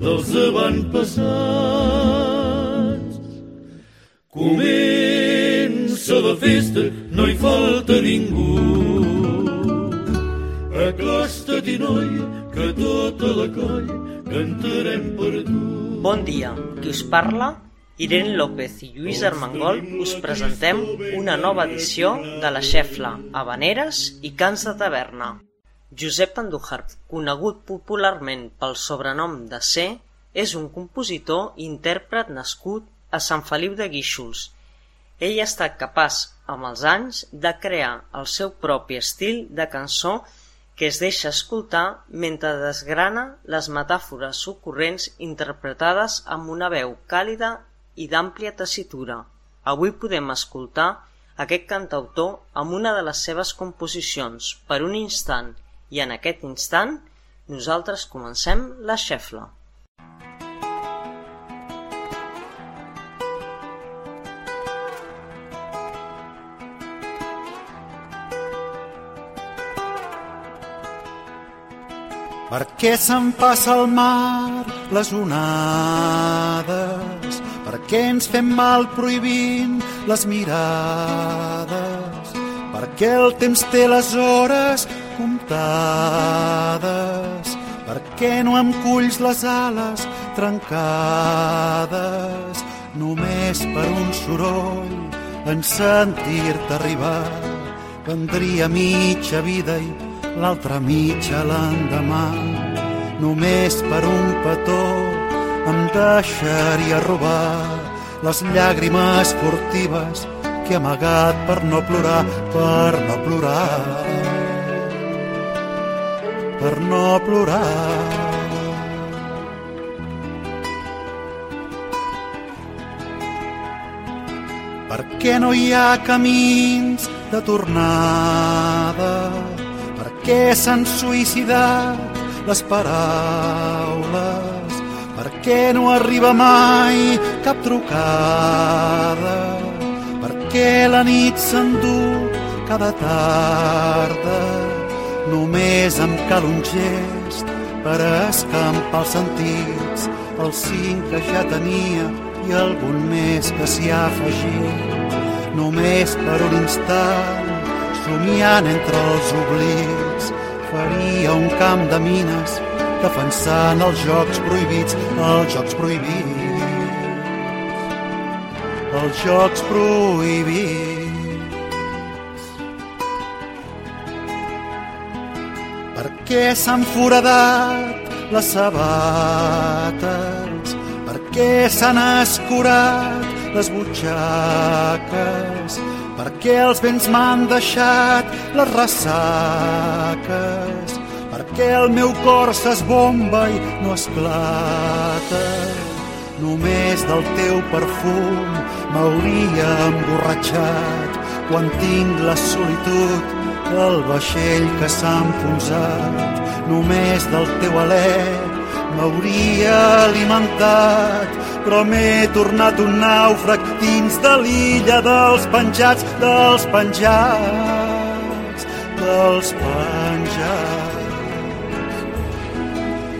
dels avantpassats. Comença la festa, no hi falta ningú. Acosta-t'hi, noia, que tota la colla cantarem per tu. Bon dia, qui us parla? Irene López i Lluís Armengol us presentem una nova edició de la Xefla, Habaneres i Cants de Taverna. Josep Andújar, conegut popularment pel sobrenom de C, és un compositor i intèrpret nascut a Sant Feliu de Guíxols. Ell ha estat capaç, amb els anys, de crear el seu propi estil de cançó que es deixa escoltar mentre desgrana les metàfores ocorrents interpretades amb una veu càlida i d'àmplia tessitura. Avui podem escoltar aquest cantautor amb una de les seves composicions, per un instant, i en aquest instant nosaltres comencem la xefla. Per què se'n passa al mar les onades? Per què ens fem mal prohibint les mirades? Per què el temps té les hores comptades? Per què no em culls les ales trencades? Només per un soroll en sentir-te arribar vendria mitja vida i l'altra mitja l'endemà. Només per un petó em deixaria robar les llàgrimes furtives que he amagat per no plorar, per no plorar, per no plorar. Per què no hi ha camins de tornada? Per què s'han suïcidat les paraules? Per què no arriba mai cap trucada? Per què la nit s'endú cada tarda? Només em cal un gest per escampar els sentits, el cinc que ja tenia i algun més que s'hi ha afegit. Només per un instant, somiant entre els oblits, faria un camp de mines defensant els jocs prohibits, els jocs prohibits, els jocs prohibits. Què s'han foradat les sabates? Per què s'han escurat les butxaques? Per què els vents m'han deixat les ressaques? Per què el meu cor s'esbomba i no esclata? Només del teu perfum m'hauria emborratxat quan tinc la solitud del vaixell que s'ha enfonsat. Només del teu alè m'hauria alimentat, però m'he tornat un nàufrag dins de l'illa dels penjats, dels penjats, dels penjats.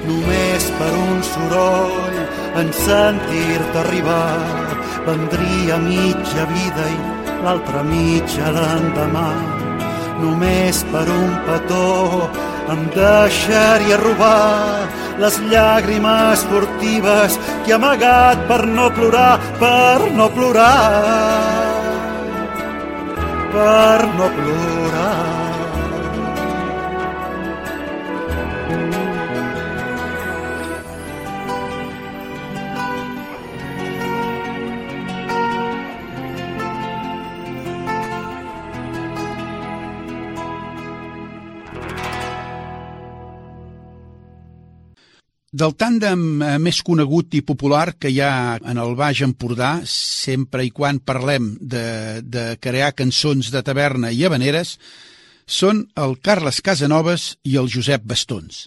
Només per un soroll en sentir-te arribar vendria mitja vida i l'altra mitja l'endemà. Només per un petó em deixaria robar les llàgrimes furtives que he amagat per no plorar, per no plorar, per no plorar. Del tàndem eh, més conegut i popular que hi ha en el Baix Empordà, sempre i quan parlem de, de crear cançons de taverna i habaneres, són el Carles Casanovas i el Josep Bastons.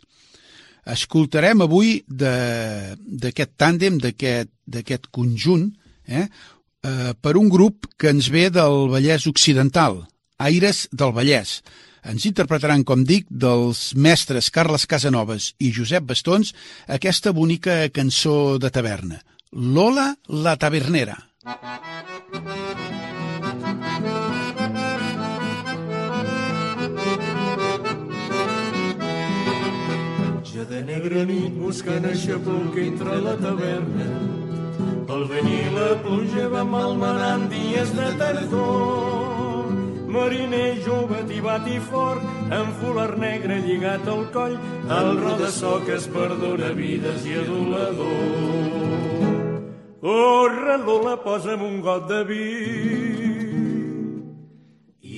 Escoltarem avui d'aquest tàndem, d'aquest conjunt, eh, eh, per un grup que ens ve del Vallès Occidental, Aires del Vallès, ens interpretaran, com dic, dels mestres Carles Casanovas i Josep Bastons aquesta bonica cançó de taverna, Lola la tavernera. Ja de negra nit buscant aixapó que entra a la taverna. Pel vent i la pluja va malmenant dies de tardor mariner jove tibat i fort, amb folar negre lligat al coll, el rodassó que es perdona vides i adulador. Corre, Lola, posa'm un got de vi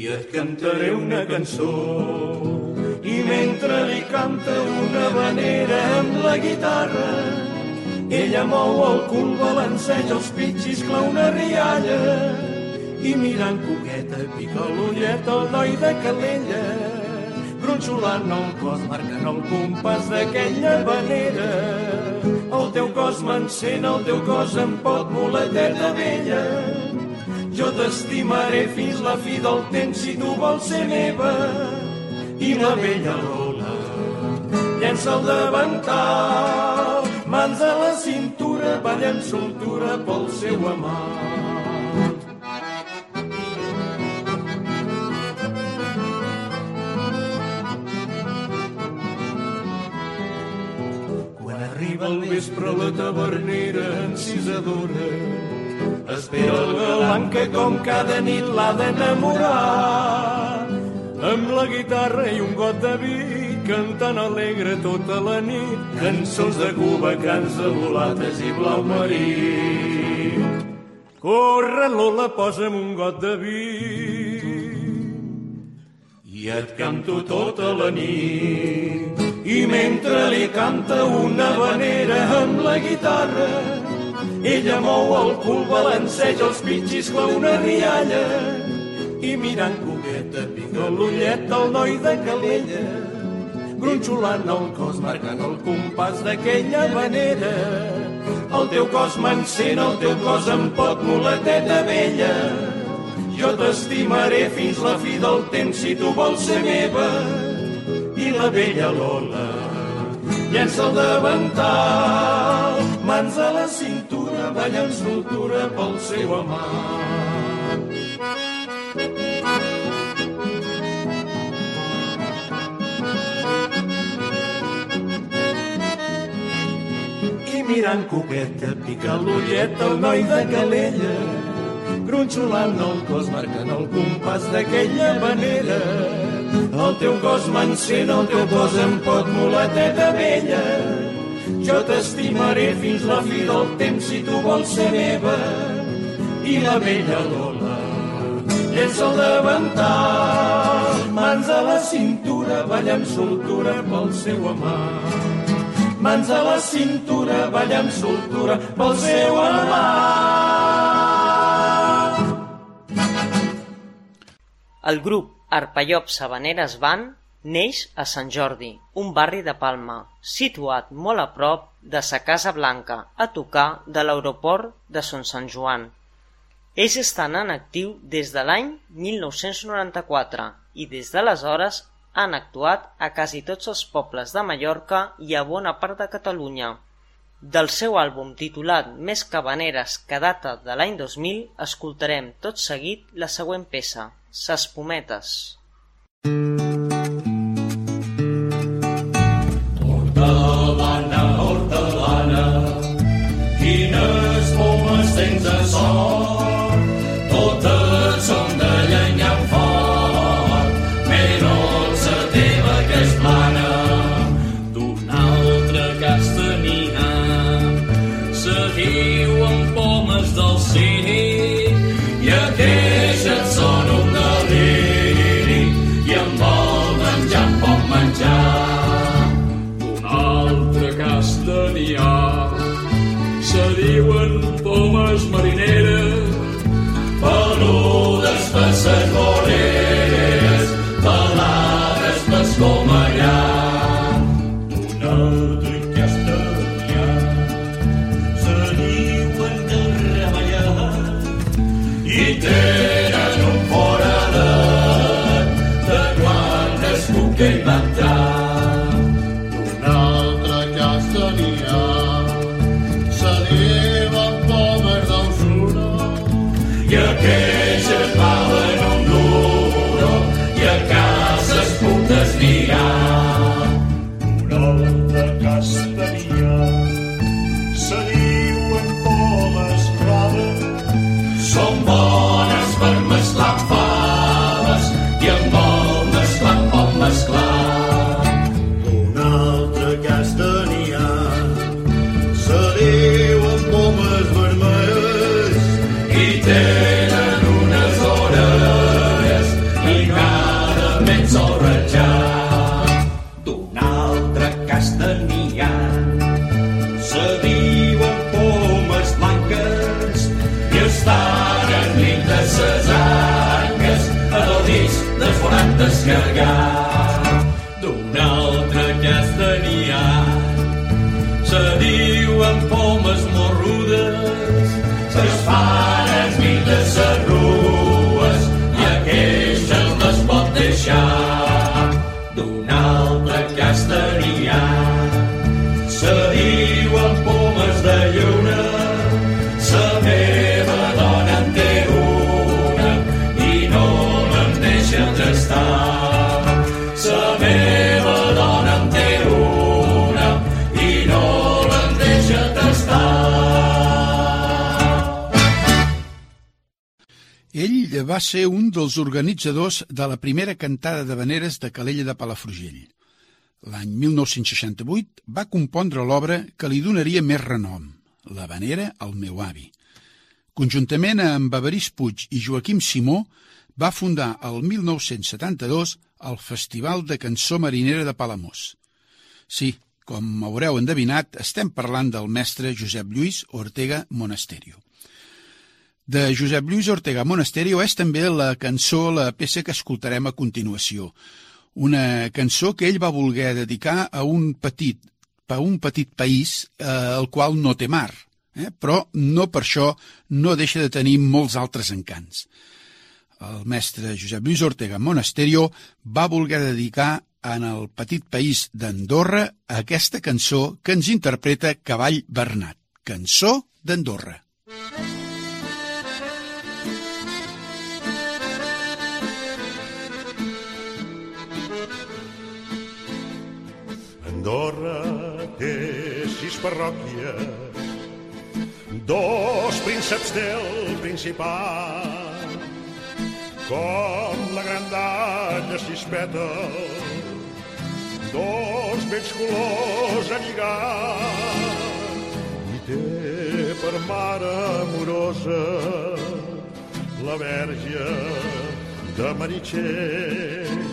i et cantaré una cançó. I mentre li canta una vanera amb la guitarra, ella mou el cul, balanceja els pitxis, clau una rialla i mirant coqueta pica l'ullet el noi de Calella. Gronxolant el cos marcant el compàs d'aquella manera. El teu cos m'encén, el teu cos em pot muleteta vella. Jo t'estimaré fins la fi del temps si tu vols ser meva. I la vella Lola llença el davantal mans a la cintura ballant soltura pel seu amant al vespre la tavernera encisadora. Espera el galant que com cada nit l'ha d'enamorar. Amb la guitarra i un got de vi, cantant alegre tota la nit, cançons de Cuba, cants de volates i blau marí. Corre, Lola, posa'm un got de vi i et canto tota la nit i mentre li canta una vanera amb la guitarra ella mou el cul, balanceja els pitxis com una rialla i mirant coqueta pica l'ullet del noi de Calella gronxolant el cos, marcant el compàs d'aquella manera el teu cos m'encén, el teu cos em pot muleteta vella. Jo t'estimaré fins la fi del temps si tu vols ser meva i la vella Lola llença el davantal, mans a la cintura, ballant soltura pel seu amant. I mirant coqueta, pica l'ullet el noi de Calella, gronxolant el cos, marcant el compàs d'aquella manera, el teu cos m'encén, el teu cos em pot muleteta vella. Jo t'estimaré fins la fi del temps si tu vols ser meva. I la vella Lola llença el davantal, mans a la cintura, balla amb soltura pel seu amant. Mans a la cintura, balla amb soltura pel seu amant. El grup Arpallops Habaneres Band neix a Sant Jordi, un barri de Palma, situat molt a prop de sa Casa Blanca, a tocar de l'aeroport de Son Sant Joan. Ells estan en actiu des de l'any 1994 i des d'aleshores han actuat a quasi tots els pobles de Mallorca i a bona part de Catalunya. Del seu àlbum titulat Més Cabaneres que data de l'any 2000 escoltarem tot seguit la següent peça, Ses pometes. Ser un dels organitzadors de la primera cantada de veneres de Calella de Palafrugell. L'any 1968 va compondre l'obra que li donaria més renom, La venera al meu avi. Conjuntament amb Evarís Puig i Joaquim Simó, va fundar el 1972 el Festival de Cançó Marinera de Palamós. Sí, com haureu endevinat, estem parlant del mestre Josep Lluís Ortega Monasterio. De Josep Lluís Ortega Monasterio és també la cançó, la peça que escoltarem a continuació. Una cançó que ell va voler dedicar a un petit, a un petit país eh, el qual no té mar, eh? però no per això no deixa de tenir molts altres encants. El mestre Josep Lluís Ortega Monasterio va voler dedicar en el petit país d'Andorra aquesta cançó que ens interpreta Cavall Bernat, cançó d'Andorra. Andorra té sis parròquies, dos prínceps del Principat, com la grandalla sis pètals, dos vells colors a lligar, i té per mare amorosa la verge de Meritxell,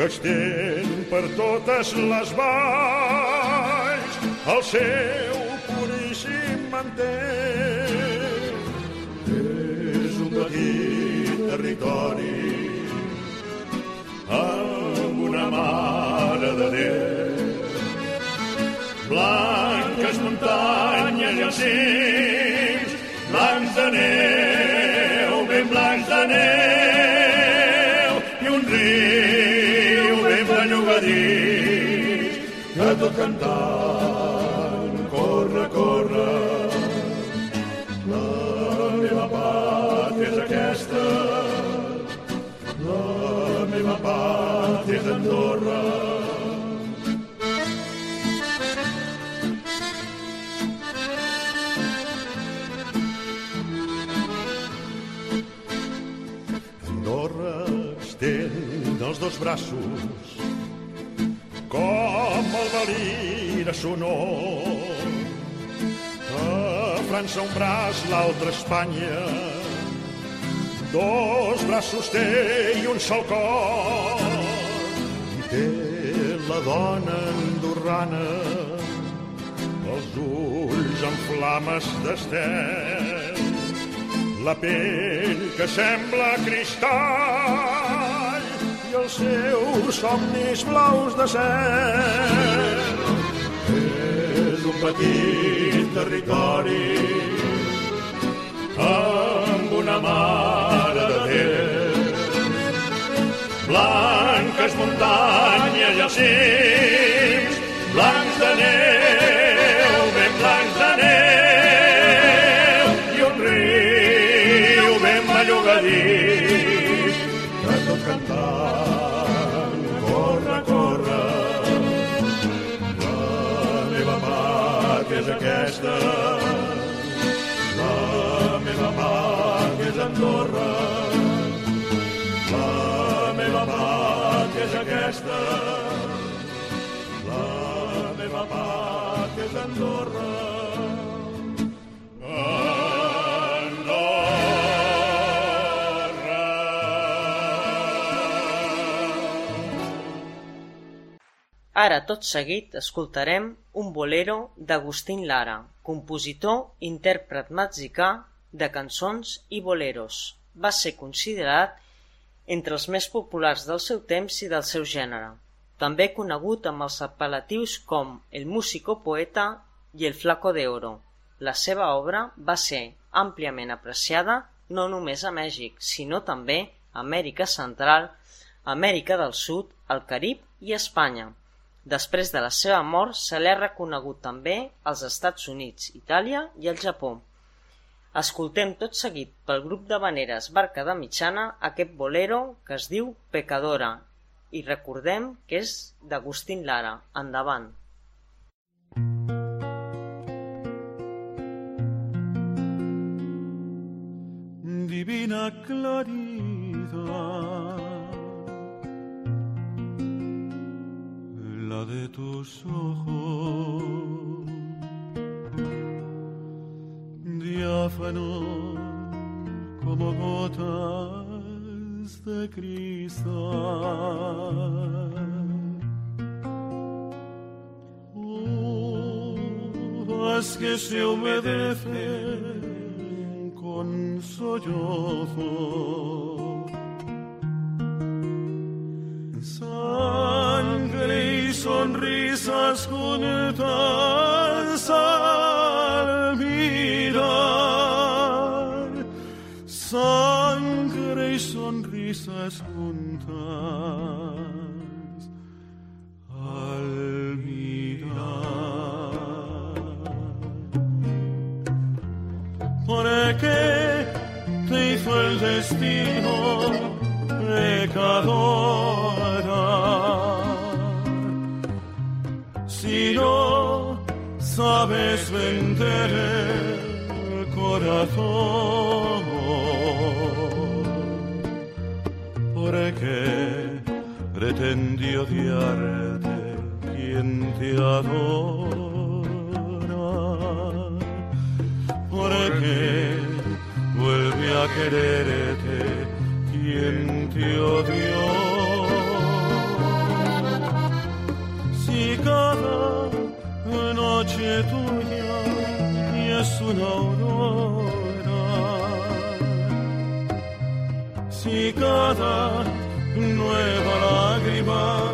que estén per totes les valls el seu puríssim manter. És un petit territori amb una mare de Déu. Blanques muntanyes i els cims, blancs de neu, ben blancs de neu, cantant, corre, corre. La meva pàtria és aquesta, la meva pàtria és Andorra. Andorra estén els dos braços com el valira sonor. A França un braç, l'altre Espanya, dos braços té i un sol cor. I té la dona andorrana els ulls en flames d'estel, la pell que sembla cristall i els seus somnis blaus de cel. És un petit territori amb una mare de Déu. Blanques muntanyes i els cims, blancs de neu, ben blancs de neu, i un riu ben bellugadís, Andorra, la meva pàtria és aquesta, la meva pàtria és Andorra. Ara, tot seguit, escoltarem un bolero d'Agustín Lara, compositor intèrpret mexicà de cançons i boleros. Va ser considerat entre els més populars del seu temps i del seu gènere, també conegut amb els apel·latius com el músico poeta i el flaco de oro. La seva obra va ser àmpliament apreciada no només a Mèxic, sinó també a Amèrica Central, Amèrica del Sud, el Carib i Espanya. Després de la seva mort se l'ha reconegut també als Estats Units, Itàlia i el Japó. Escoltem tot seguit pel grup de veneres Barca de Mitjana aquest bolero que es diu Pecadora i recordem que és d'Agustín Lara. Endavant. Divina claridad la de tus ojos, diáfano como gotas de cristal. Haz que se humedecen con sollozo. Sangre y sonrisas juntas sonrisas juntas al mirar. ¿Por qué te hizo el destino pecadora? Si no sabes vender el corazón, pretendió odiarte quien te adora? porque vuelve a quererte quien te odió. Si cada noche tuya es una aurora, si cada nueva Oh.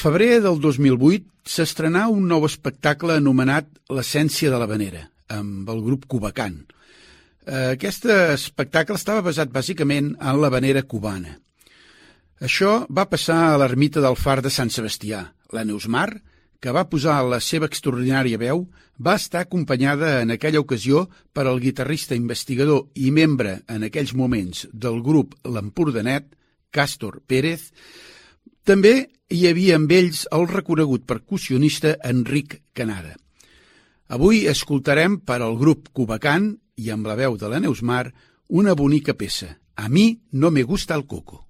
Febrer del 2008 s'estrenà un nou espectacle anomenat L'essència de l'Havanera, amb el grup Cubacan. Eh, Aquest espectacle estava basat bàsicament en l'havanera cubana. Això va passar a l'ermita del far de Sant Sebastià. La Neusmar, que va posar la seva extraordinària veu, va estar acompanyada en aquella ocasió per al guitarrista investigador i membre en aquells moments del grup L'Empordanet, Càstor Pérez, també hi havia amb ells el reconegut percussionista Enric Canada. Avui escoltarem per al grup Cubacan i amb la veu de la Neusmar una bonica peça. A mi no me gusta el coco.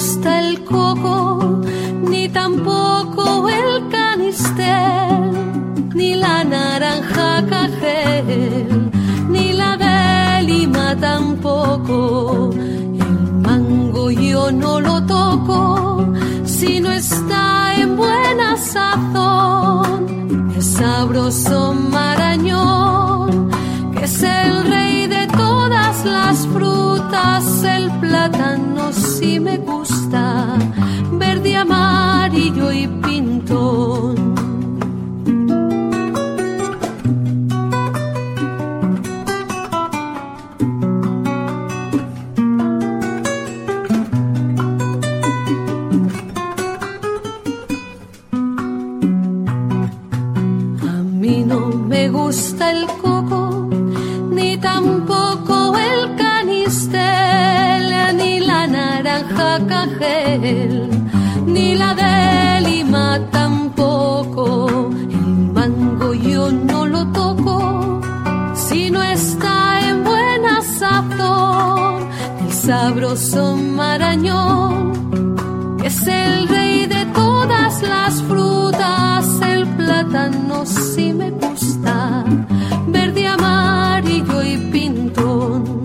Gusta el coco, ni tampoco el canistel, ni la naranja cajel, ni la de lima tampoco. El mango yo no lo toco si no está en buena sazón. Es sabroso marañón, que es el rey las frutas. El plátano sí me gusta, verde, amarillo y pintón. Ni la de lima tampoco. El mango yo no lo toco, si no está en buena sazón. El sabroso marañón es el rey de todas las frutas. El plátano sí me gusta, verde, amarillo y pintón.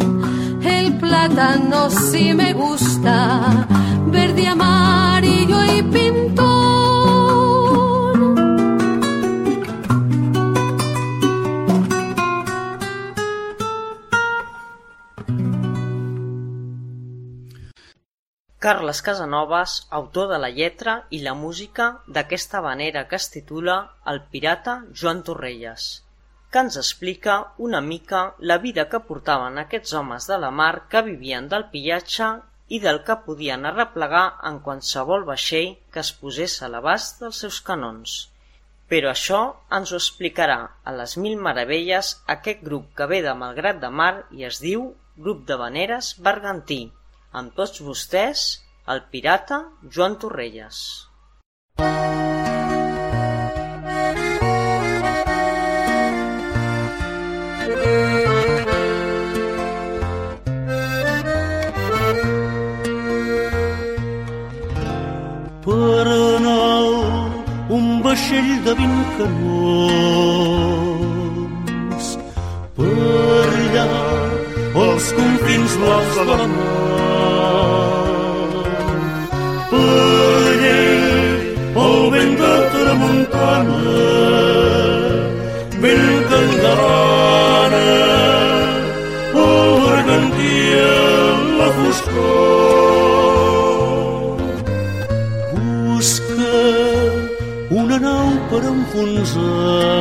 El plátano sí me gusta, Carles Casanovas, autor de la lletra i la música d'aquesta vanera que es titula El pirata Joan Torrelles, que ens explica una mica la vida que portaven aquests homes de la mar que vivien del pillatge i del que podien arreplegar en qualsevol vaixell que es posés a l'abast dels seus canons. Però això ens ho explicarà a les mil meravelles aquest grup que ve de Malgrat de Mar i es diu Grup de Vaneres Bergantí. Amb tots vostès, el pirata Joan Torrelles. per anar un vaixell de vint canons per enfonsar.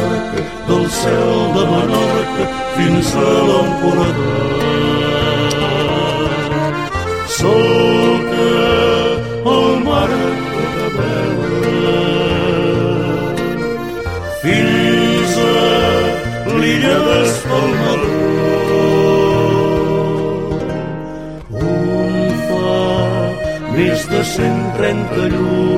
De Mallorca, del cel de Menorca fins a l'Empordà. Solca el mar de vela fins a l'illa d'Espalmaló on fa més de 130 llunes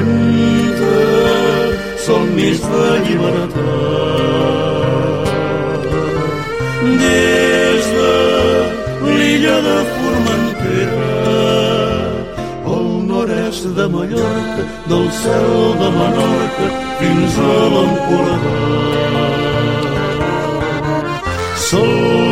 Canta somnis de llibertat. Des de l'illa de Formentera al nord-est de Mallorca, del cel de Menorca fins a l'Empordà. Solca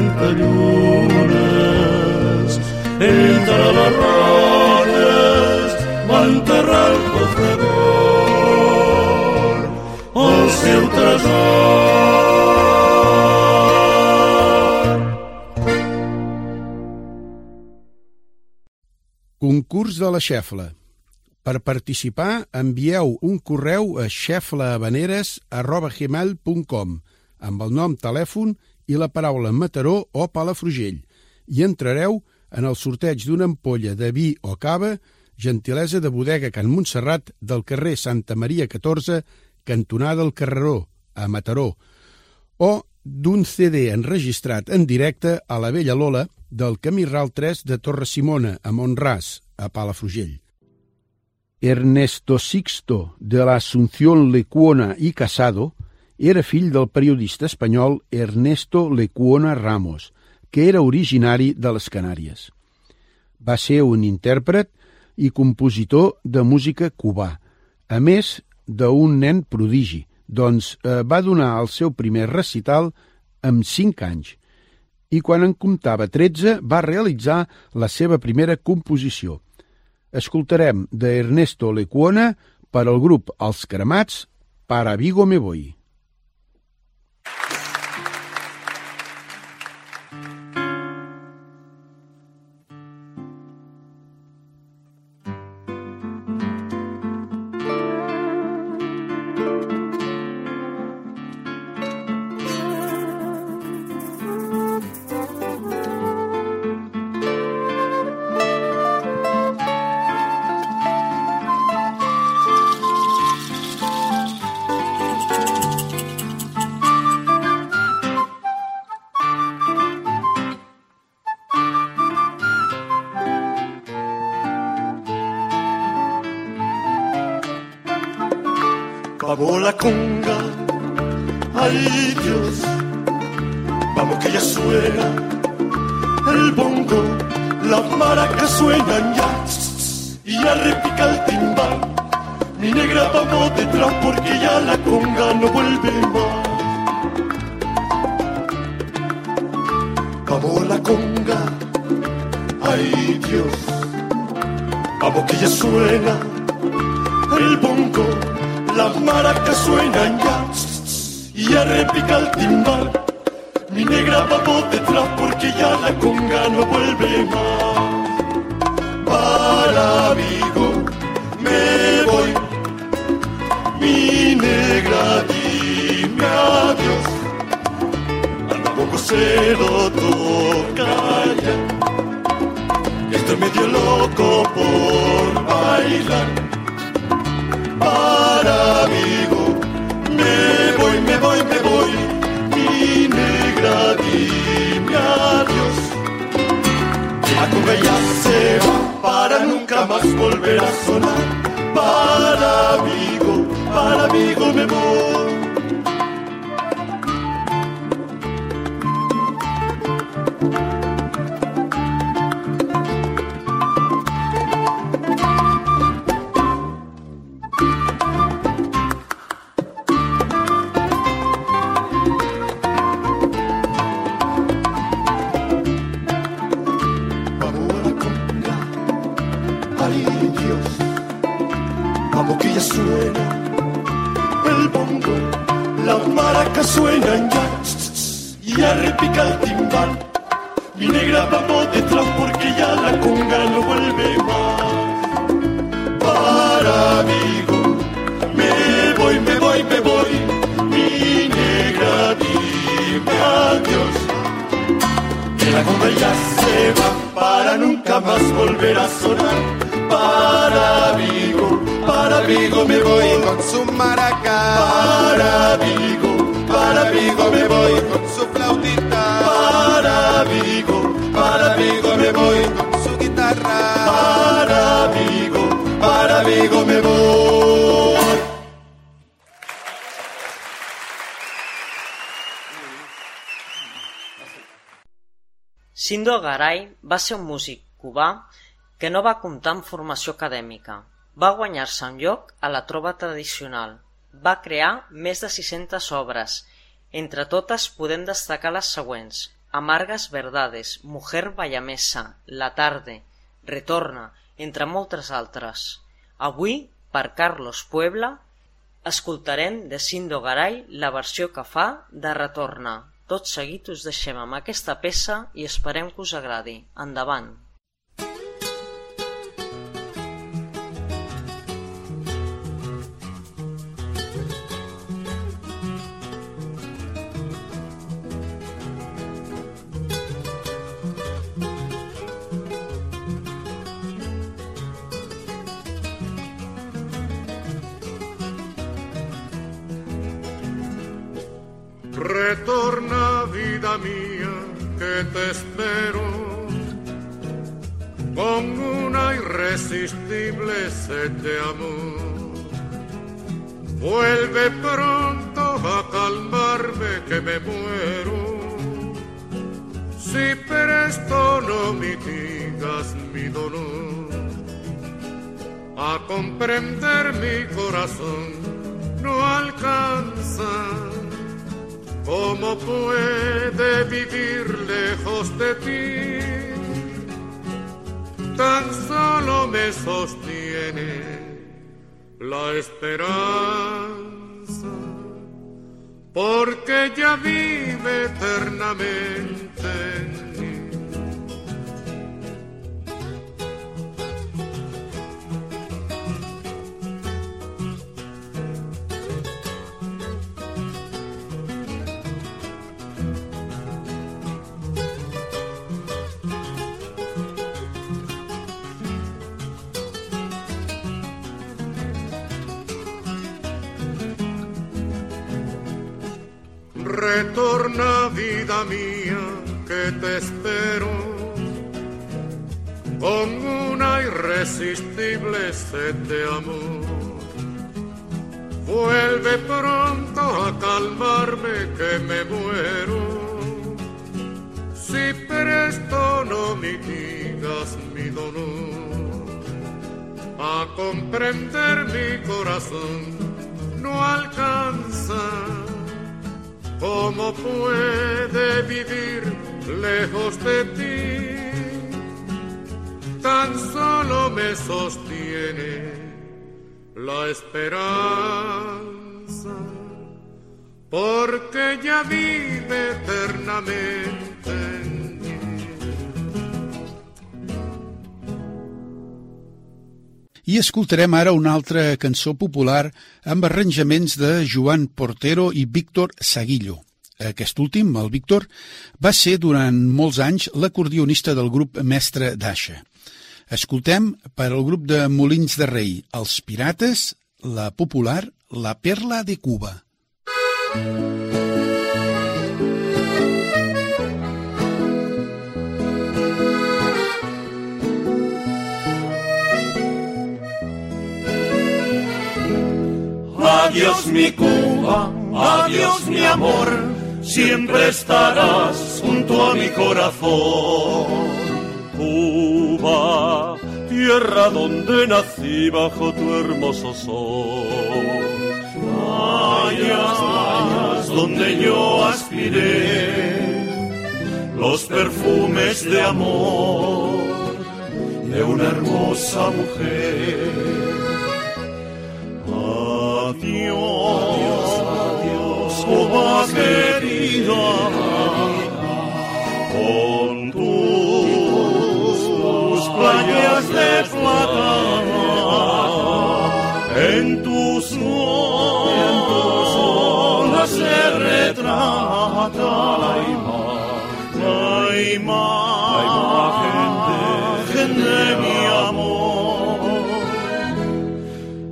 130 llunes entre les roques va enterrar el cofredor el seu tresor Concurs de la xefla. Per participar, envieu un correu a xeflahabaneres.gmail.com amb el nom, telèfon i la paraula Mataró o Palafrugell i entrareu en el sorteig d'una ampolla de vi o cava, gentilesa de bodega Can Montserrat del carrer Santa Maria 14, cantonada del Carreró, a Mataró, o d'un CD enregistrat en directe a la Vella Lola del Camí Ral 3 de Torre Simona, a Montràs, a Palafrugell. Ernesto Sixto de la Asunción Lecuona i Casado era fill del periodista espanyol Ernesto Lecuona Ramos, que era originari de les Canàries. Va ser un intèrpret i compositor de música cubà, a més d'un nen prodigi, doncs eh, va donar el seu primer recital amb 5 anys i quan en comptava 13 va realitzar la seva primera composició. Escoltarem de Ernesto Lecuona per al grup Els Cremats Para Vigo me voy. Ya suena el bongo, las maracas suenan ya y ya repica el timbal. Mi negra va por detrás porque ya la conga no vuelve más. Para amigo me voy, mi negra dime adiós. Al tampoco se lo toca ya. Estoy medio loco por bailar. Para amigo me voy, me voy, me voy, mi negra dime adiós. La conga ya se va para nunca más volver a sonar. Para amigo, para amigo me voy. Adiós que la conga ya se va para nunca más volver a sonar. Para Vigo, para Vigo me voy con su maraca, para Vigo, para Vigo me voy con su flautita, para Vigo, para Vigo me voy con su guitarra. para Vigo, para Vigo me voy. Sindo Garay va ser un músic cubà que no va comptar amb formació acadèmica. Va guanyar-se un lloc a la trova tradicional. Va crear més de 600 obres. Entre totes podem destacar les següents. Amargas Verdades, Mujer Vallamesa, La Tarde, Retorna, entre moltes altres. Avui, per Carlos Puebla, escoltarem de Sindo Garay la versió que fa de Retorna. Tot seguit us deixem amb aquesta peça i esperem que us agradi. Endavant! Mía, que te espero con una irresistible sed de amor. Vuelve pronto a calmarme que me muero. Si presto no mitigas mi dolor, a comprender mi corazón no alcanza ¿Cómo puede vivir lejos de ti? Tan solo me sostiene la esperanza, porque ya vive eternamente mía, que te espero con una irresistible sed de amor. Vuelve pronto a calmarme que me muero. Si presto no mitigas mi dolor, a comprender mi corazón no alcanza. ¿Cómo puede vivir lejos de ti? Tan solo me sostiene la esperanza, porque ya vive eternamente I escoltarem ara una altra cançó popular amb arranjaments de Joan Portero i Víctor Saguillo. Aquest últim, el Víctor, va ser durant molts anys l'acordionista del grup Mestre d'Aixa. Escoltem per al grup de Molins de Rei, Els Pirates, la popular La Perla de Cuba. Adiós mi Cuba, adiós mi amor, siempre estarás junto a mi corazón. Cuba, tierra donde nací bajo tu hermoso sol. Playas, playas donde yo aspiré, los perfumes de amor de una hermosa mujer. Adiós, adiós, oh, Cuba querida, con tus playas de plata, en tus olas se retrata la imagen,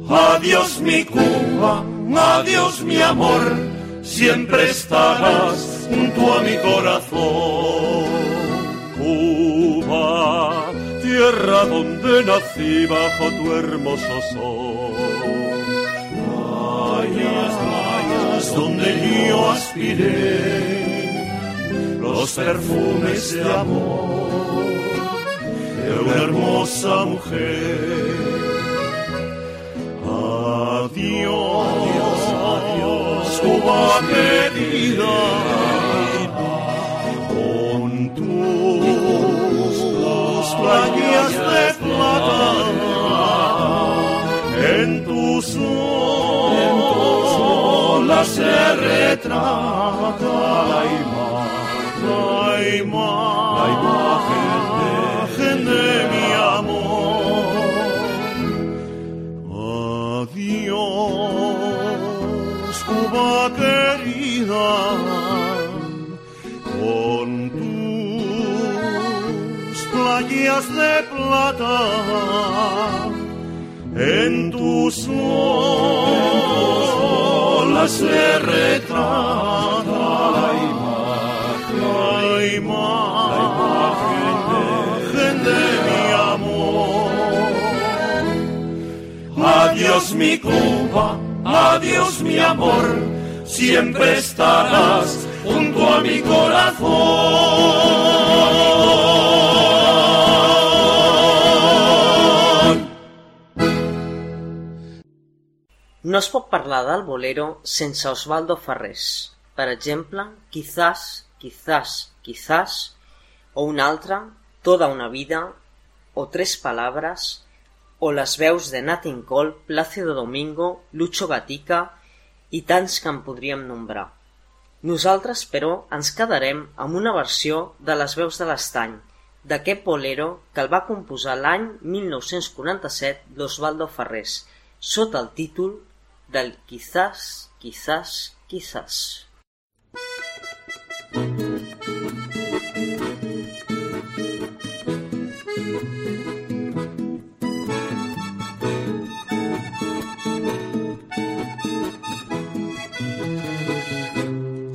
Adiós mi Cuba, adiós mi amor, siempre estarás junto a mi corazón. Cuba, tierra donde nací bajo tu hermoso sol. Playas, playas donde yo aspiré, los perfumes de amor de una hermosa mujer. Adiós, adiós, Cuba querida, con tus playas de plata, en tus olas se retrata la imagen, la imagen de plata, en tus olas se retrata la imagen, la imagen de mi amor. Adiós mi Cuba, adiós mi amor, siempre estarás junto a mi corazón. No es pot parlar del bolero sense Osvaldo Ferrés. Per exemple, Quizás, quizás, quizás, o un altre, Toda una vida, o Tres palabras, o les veus de Nat King Cole, Plácido Domingo, Lucho Gatica i tants que en podríem nombrar. Nosaltres, però, ens quedarem amb una versió de les veus de l'Estany, d'aquest bolero que el va composar l'any 1947 d'Osvaldo Ferrés, sota el títol del Quizás, quizás, quizás.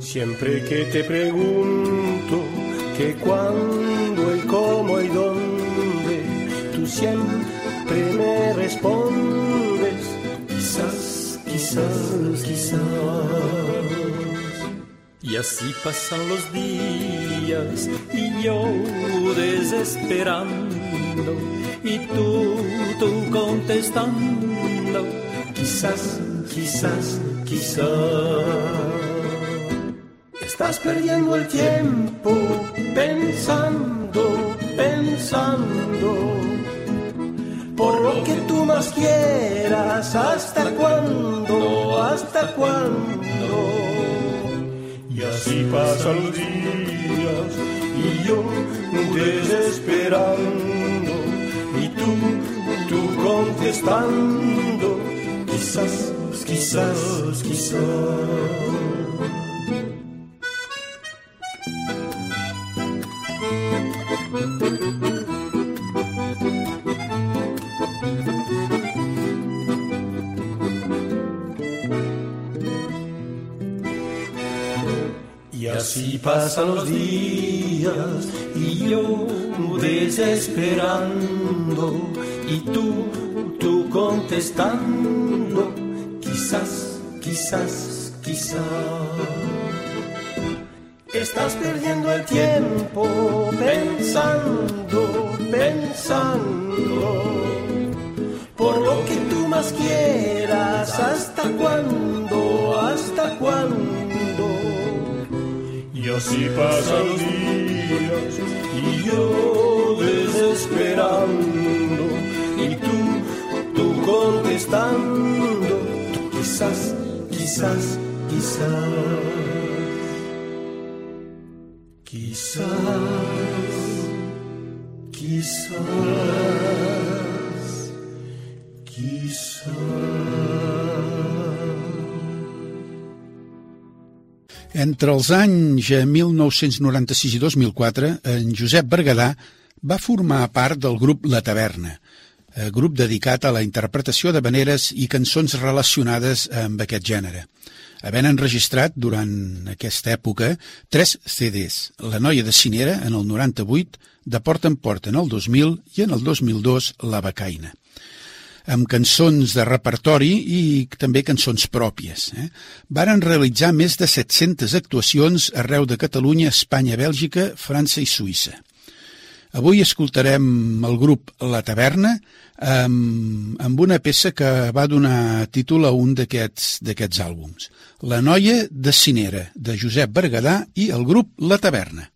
Siempre que te pregunto que cuándo, el cómo y dónde, tú siempre me respondes. Quizás, quizás quizás. Y así pasan los días y yo desesperando y tú, tú contestando, quizás, quizás, quizás. Estás perdiendo el tiempo pensando, pensando. Por lo que tú más quieras, ¿hasta cuándo? ¿Hasta cuándo? Y así pasan los días y yo desesperando y tú, tú contestando, quizás, quizás, quizás. Pasan los días y yo desesperando y tú, tú contestando, quizás, quizás. Entre els anys 1996 i 2004, en Josep Berguedà va formar part del grup La Taverna, eh, grup dedicat a la interpretació de veneres i cançons relacionades amb aquest gènere. Havent enregistrat durant aquesta època tres CDs, La noia de Cinera en el 98, De porta en porta en el 2000 i en el 2002 La becaina amb cançons de repertori i també cançons pròpies. Eh? Varen realitzar més de 700 actuacions arreu de Catalunya, Espanya, Bèlgica, França i Suïssa. Avui escoltarem el grup La Taverna amb, amb una peça que va donar títol a un d'aquests àlbums. La noia de Cinera, de Josep Berguedà i el grup La Taverna.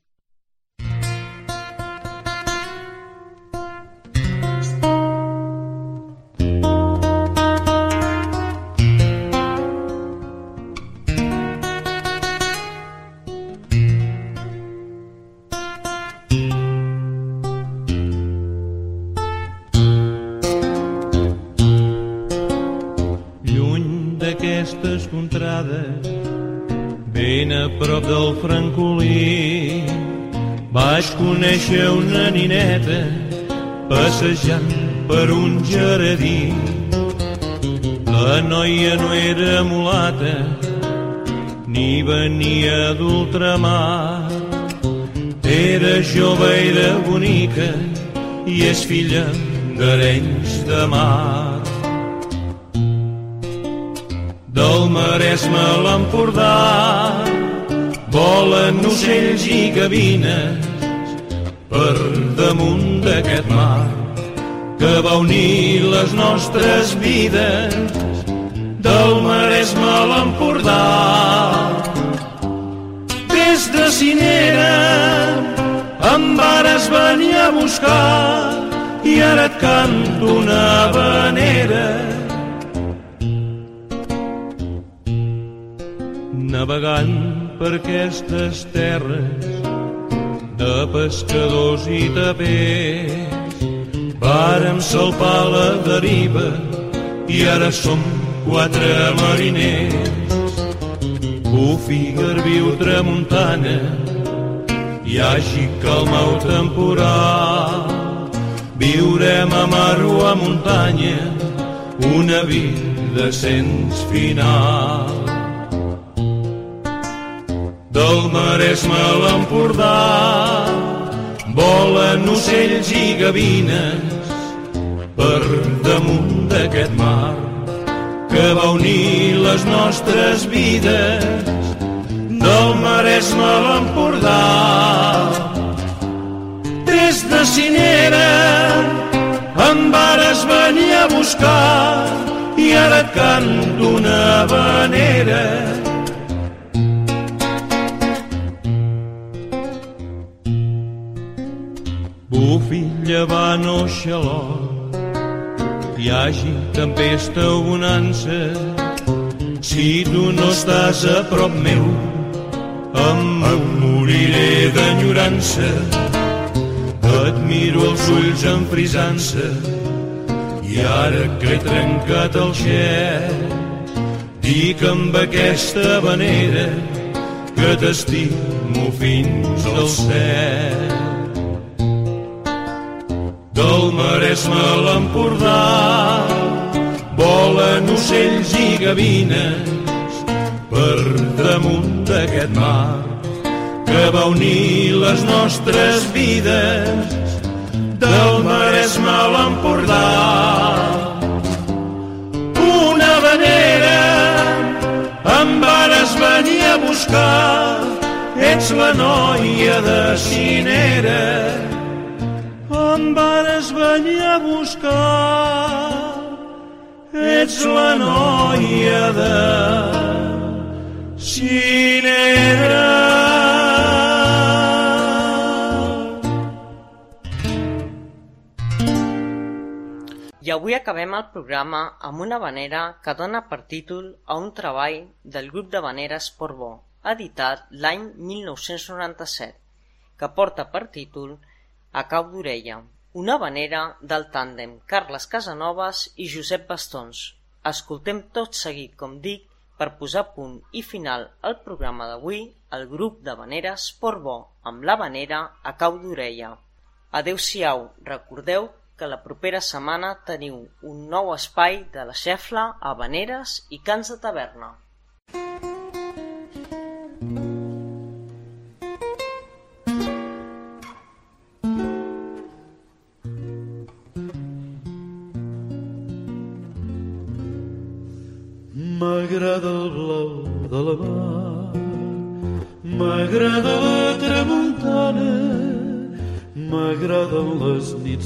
Prop del Francolí. Vaig conèixer una nineta passejant per un jardí. La noia no era mulata ni venia d'ultramar. Era jove, era bonica i és filla d'Arenys de Mar. Del Maresme a l'Empordà volen ocells i gavines per damunt d'aquest mar que va unir les nostres vides del Maresme a l'Empordà. Des de Cinera em vares venir a buscar i ara et canto una vanera navegant per aquestes terres de pescadors i tapers. Vàrem salpar la deriva i ara som quatre mariners. Bufi, garbiu, tramuntana, hi hagi calma o temporal. Viurem a mar o a muntanya una vida sens final. Del Maresme a l'Empordà volen ocells i gavines per damunt d'aquest mar que va unir les nostres vides del Maresme a l'Empordà. Des de Cinera em vares venir a buscar i ara et canto una vanera Va no xalot, hi hagi tempesta o bonança, si tu no estàs a prop meu, em, em moriré d'enyorança. Et miro els ulls amb frisança i ara que he trencat el xer, dic amb aquesta vanera que t'estimo fins al cel del Maresme a l'Empordà volen ocells i gavines per damunt d'aquest mar que va unir les nostres vides. Del Maresme a l'Empordà. Una vanera em vares venir a buscar, ets la noia de Cinera, em venir a buscar. Ets la noia de Cinera. I avui acabem el programa amb una vanera que dona per títol a un treball del grup de vaneres Portbó, editat l'any 1997, que porta per títol A cau d'orella, una vanera del tàndem Carles Casanovas i Josep Bastons. Escoltem tot seguit, com dic, per posar punt i final al programa d'avui, el grup de vaneres Portbó, amb la vanera A cau d'orella. Adeu-siau, recordeu que la propera setmana teniu un nou espai de la xefla, habaneres i cants de taverna.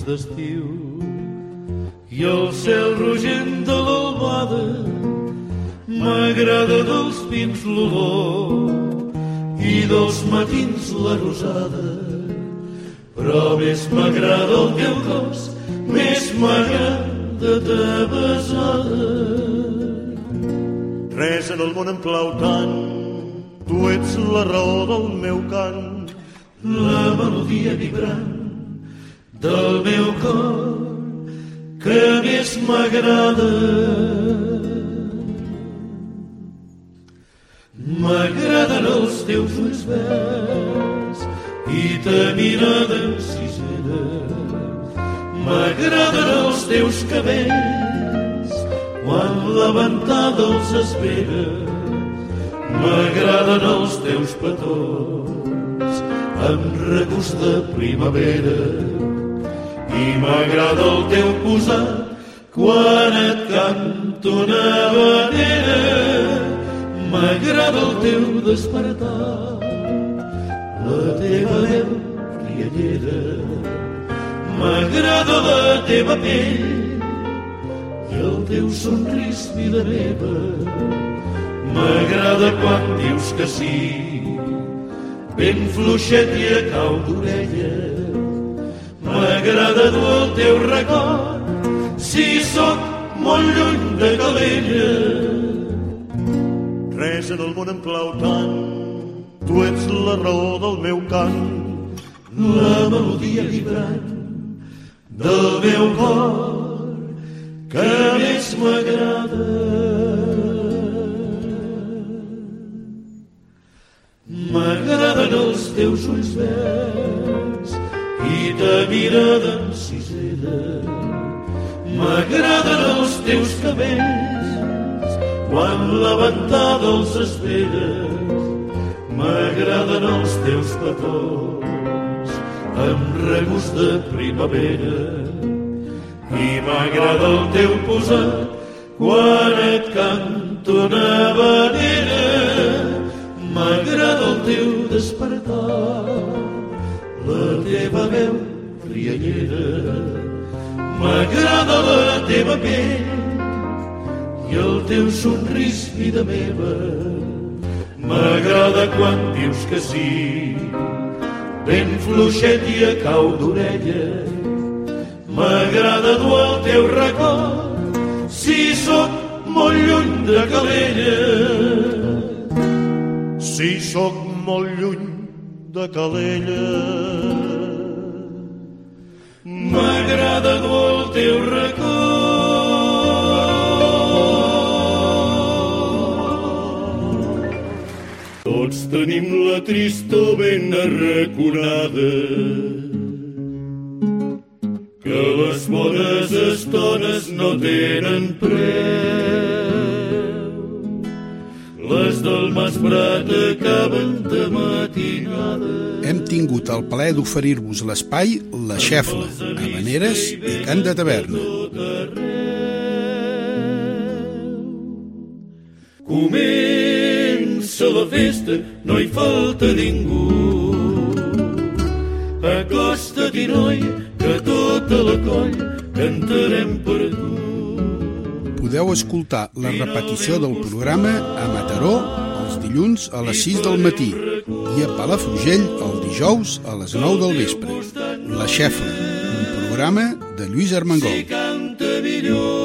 D'estiu. I el cel rogent de l'albada, m'agrada dels pins l'olor i dels matins la rosada, però més m'agrada el teu M'agraden els teus ulls verds i ta mirada encisiera. M'agraden els teus cabells quan la ventada els espera. M'agraden els teus petons amb regust de primavera i m'agrada el teu posat quan et canto una vanera m'agrada el teu despertar la teva veu riallera m'agrada la teva pell i el teu somrís vida meva m'agrada quan dius que sí ben fluixet i a cau d'orella. M'agrada dur el teu record si sóc molt lluny de Calella. Res en el món em plau tant, tu ets la raó del meu cant. La melodia vibrant del meu cor que més m'agrada. M'agraden els teus ulls verds i ta mirada encisiera. M'agraden els teus cabells quan la ventada els espera. M'agraden els teus petons amb regust de primavera. I m'agrada el teu posat quan et canta dona venera, m'agrada el teu despertar, la teva veu riallera, m'agrada la teva pell i el teu somrís, vida meva, m'agrada quan dius que sí, ben fluixet i a cau d'orella, m'agrada dur el teu record, si sóc molt lluny de Calella. Si sóc molt lluny de Calella. M'agrada dur el teu record. Tenim la tristor ben arraconada que les bones estones no tenen preu. Les del Masprat acaben de matinada. Hem tingut el plaer d'oferir-vos l'espai La Xefla, Habaneres i Cant de Taverna. Comença la festa, no hi falta ningú. Acosta-t'hi, noi, que tota la coll cantarem per tu. Podeu escoltar la repetició del programa a Mataró els dilluns a les 6 del matí i a Palafrugell el dijous a les 9 del vespre. La Xefla, un programa de Lluís Armengol. Canta millor